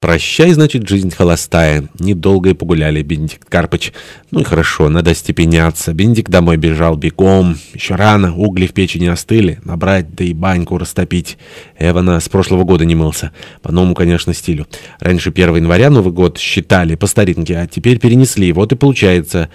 Прощай, значит, жизнь холостая. Недолго и погуляли, Бенедикт Карпыч. Ну и хорошо, надо степеняться. Бенедикт домой бежал бегом. Еще рано, угли в печи не остыли. Набрать, да и баньку растопить. Эвана с прошлого года не мылся. По новому, конечно, стилю. Раньше 1 января Новый год считали по старинке, а теперь перенесли. Вот и получается...